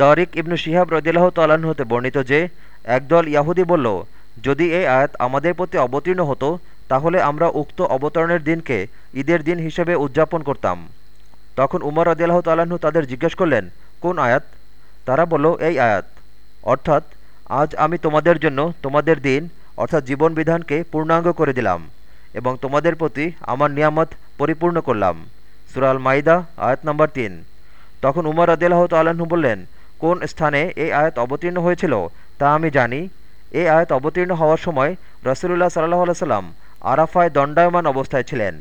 তারিক ইবনু শিহাব রদিল্লাহ তাল্লাহ্ন হতে বর্ণিত যে, একদল ইয়াহুদি বলল, যদি এই আয়াত আমাদের প্রতি অবতীর্ণ হতো, তাহলে আমরা উক্ত অবতরণের দিনকে ঈদের দিন হিসেবে উদযাপন করতাম। তখন উমর রদিল্লাহ তাল্লাহ্ন তাদের জিজ্ঞেস করলেন, কোন আয়াত? তারা বলল, এই আয়াত। অর্থাৎ, আজ আমি তোমাদের জন্য তোমাদের দিন, অর্থাৎ জীবন বিধানকে পূর্ণাঙ্গ করে দিলাম এবং তোমাদের প্রতি আমার নিয়ামত পরিপূর্ণ করলাম। সুরাল মাইদা আয়াত নম্বর তিন। তখন উমর আদিল্লাহ তাল্লাহ্ন বললেন কোন স্থানে এই আয়াত অবতীর্ণ হয়েছিল, তা আমি জানি। এই আয়াত অবতীর্ণ হওয়ার সময় রসুল্লাহ সাল্লাহ সাল্লাম আরাফায় দণ্ডায়মান অবস্থায় ছিলেন।